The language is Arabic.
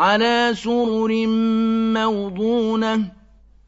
عَلَىٰ سُرُرٍ مَّوْضُونَةٍ